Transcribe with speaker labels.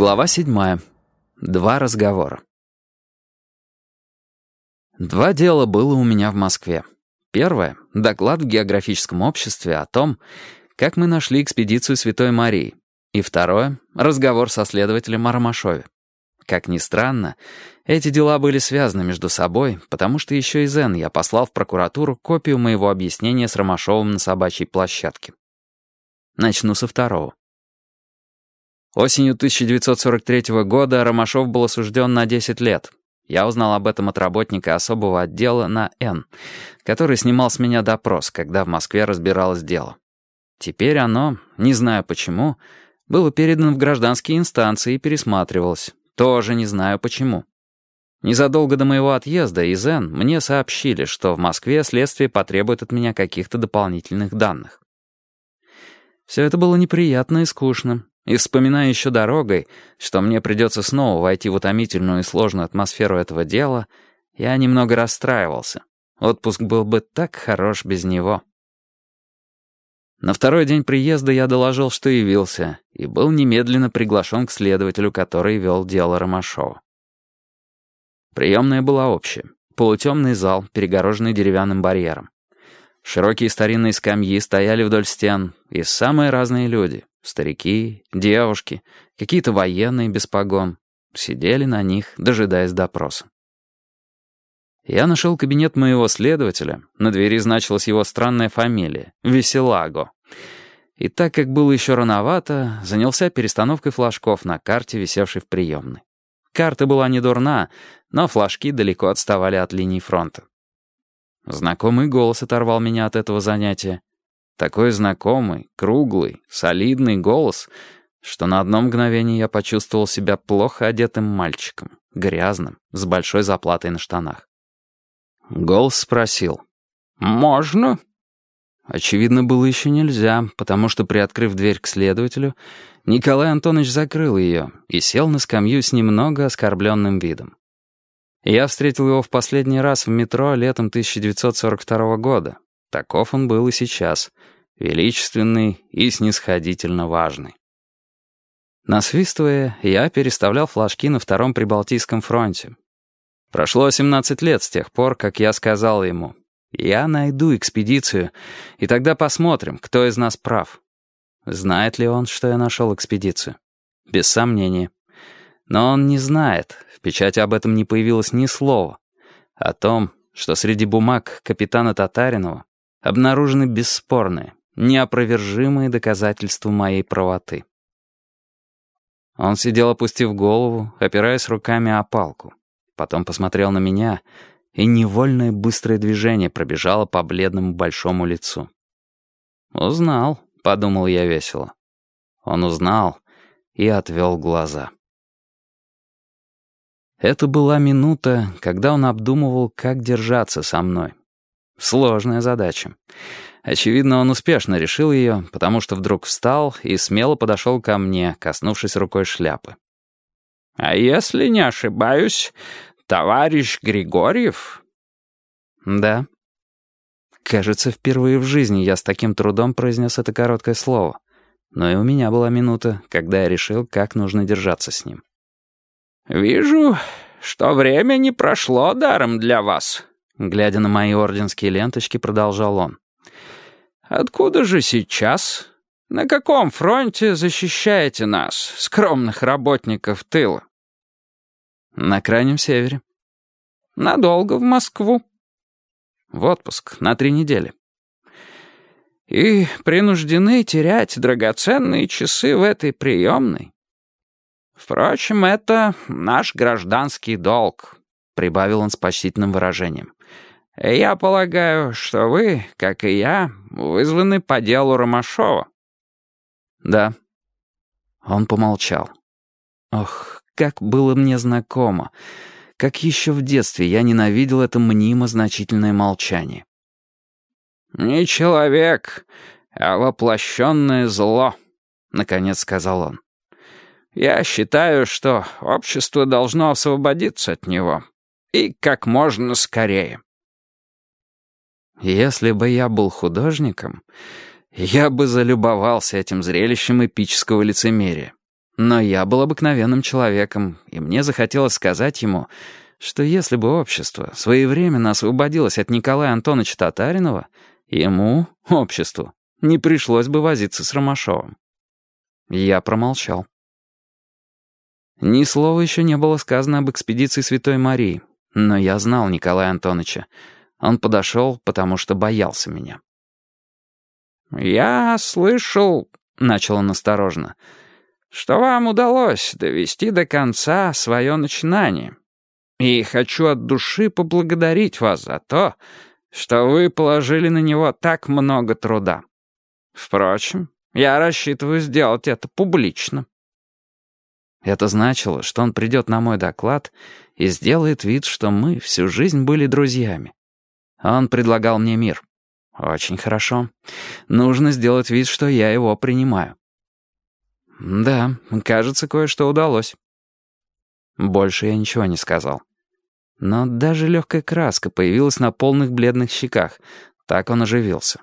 Speaker 1: Глава седьмая. Два разговора. Два дела было у меня в Москве. Первое — доклад в географическом обществе о том, как мы нашли экспедицию Святой Марии. И второе — разговор со следователем о Ромашове. Как ни странно, эти дела были связаны между собой, потому что еще из Н я послал в прокуратуру копию моего объяснения с Ромашовым на собачьей площадке. Начну со второго. Осенью 1943 года Ромашов был осужден на 10 лет. Я узнал об этом от работника особого отдела на Н, который снимал с меня допрос, когда в Москве разбиралось дело. Теперь оно, не знаю почему, было передано в гражданские инстанции и пересматривалось. Тоже не знаю почему. Незадолго до моего отъезда из Н мне сообщили, что в Москве следствие потребует от меня каких-то дополнительных данных. Все это было неприятно и скучно, и вспоминая еще дорогой, что мне придется снова войти в утомительную и сложную атмосферу этого дела, я немного расстраивался. Отпуск был бы так хорош без него. На второй день приезда я доложил, что явился, и был немедленно приглашен к следователю, который вел дело Ромашова. Приемная была общая. Полутемный зал, перегороженный деревянным барьером. Широкие старинные скамьи стояли вдоль стен, и самые разные люди. Старики, девушки, какие-то военные без погон. Сидели на них, дожидаясь допроса. Я нашел кабинет моего следователя. На двери значилась его странная фамилия — Веселаго. И так как было еще рановато, занялся перестановкой флажков на карте, висевшей в приемной. Карта была не дурна, но флажки далеко отставали от линии фронта. Знакомый голос оторвал меня от этого занятия. Такой знакомый, круглый, солидный голос, что на одно мгновение я почувствовал себя плохо одетым мальчиком, грязным, с большой заплатой на штанах. Голос спросил. «Можно?» Очевидно, было еще нельзя, потому что, приоткрыв дверь к следователю, Николай Антонович закрыл ее и сел на скамью с немного оскорбленным видом. Я встретил его в последний раз в метро летом 1942 года. Таков он был и сейчас, величественный и снисходительно важный. Насвистывая, я переставлял флажки на Втором Прибалтийском фронте. Прошло 17 лет с тех пор, как я сказал ему, «Я найду экспедицию, и тогда посмотрим, кто из нас прав». Знает ли он, что я нашел экспедицию? Без сомнения. Но он не знает, в печати об этом не появилось ни слова. О том, что среди бумаг капитана Татаринова обнаружены бесспорные, неопровержимые доказательства моей правоты. Он сидел, опустив голову, опираясь руками о палку. Потом посмотрел на меня, и невольное быстрое движение пробежало по бледному большому лицу. «Узнал», — подумал я весело. Он узнал и отвел глаза. Это была минута, когда он обдумывал, как держаться со мной. Сложная задача. Очевидно, он успешно решил ее, потому что вдруг встал и смело подошел ко мне, коснувшись рукой шляпы. «А если не ошибаюсь, товарищ Григорьев?» «Да». Кажется, впервые в жизни я с таким трудом произнес это короткое слово. Но и у меня была минута, когда я решил, как нужно держаться с ним. «Вижу, что время не прошло даром для вас», — глядя на мои орденские ленточки, продолжал он. «Откуда же сейчас? На каком фронте защищаете нас, скромных работников тыла?» «На крайнем севере». «Надолго в Москву?» «В отпуск, на три недели». «И принуждены терять драгоценные часы в этой приемной?» «Впрочем, это наш гражданский долг», — прибавил он с почтительным выражением. «Я полагаю, что вы, как и я, вызваны по делу Ромашова». «Да». Он помолчал. Ох, как было мне знакомо. Как еще в детстве я ненавидел это мнимо значительное молчание. «Не человек, а воплощенное зло», — наконец сказал он. Я считаю, что общество должно освободиться от него. И как можно скорее. Если бы я был художником, я бы залюбовался этим зрелищем эпического лицемерия. Но я был обыкновенным человеком, и мне захотелось сказать ему, что если бы общество своевременно освободилось от Николая Антоновича Татаринова, ему, обществу, не пришлось бы возиться с Ромашовым. Я промолчал. Ни слова еще не было сказано об экспедиции Святой Марии, но я знал Николая Антоновича. Он подошел, потому что боялся меня.
Speaker 2: «Я слышал», — начал он осторожно, — что вам удалось довести до конца свое начинание. И хочу от души поблагодарить вас за то, что вы положили на него так много труда. Впрочем, я рассчитываю сделать это публично».
Speaker 1: Это значило, что он придет на мой доклад и сделает вид, что мы всю жизнь были друзьями. Он предлагал мне мир. Очень хорошо. Нужно сделать вид, что я его принимаю. Да, кажется, кое-что удалось. Больше я ничего не сказал. Но даже легкая краска появилась на полных бледных щеках. Так он оживился.